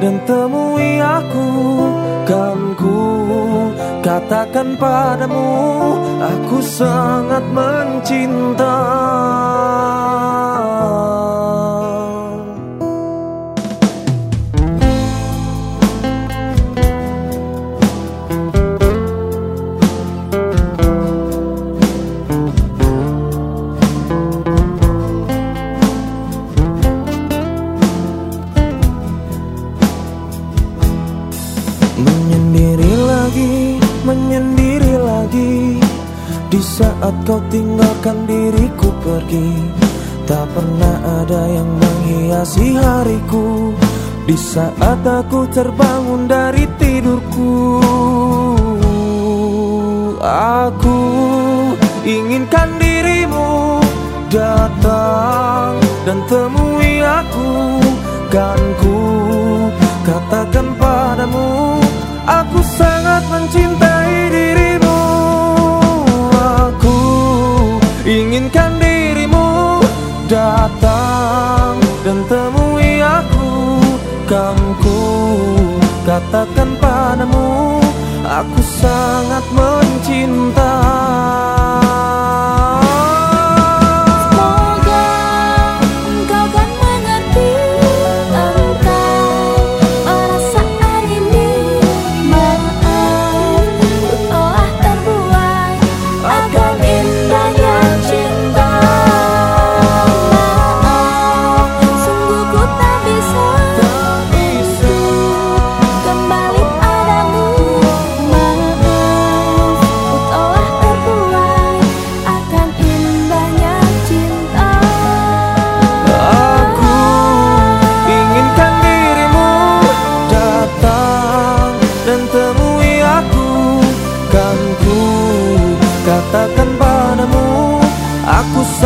dan temui aku. Kan ku katakan padamu Aku sangat mencinta Menyendiri lagi, menyendiri lagi. Di saat kau tinggalkan diriku pergi Tak pernah ada yang menghiasi hariku. Di saat aku terbangun dari tidurku Aku inginkan dirimu datang dan temui aku. Kan ku katakan padamu Aku sangat mencintai dirimu. Aku inginkan dirimu Datang dan temui aku. Ku katakan padamu Aku sangat mencintai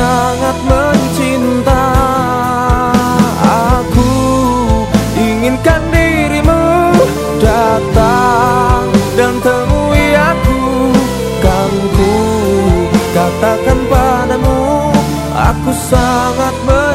sangat mencinta. Aku inginkan dirimu datang dan temui aku. Kan ku katakan padamu aku sangat mencinta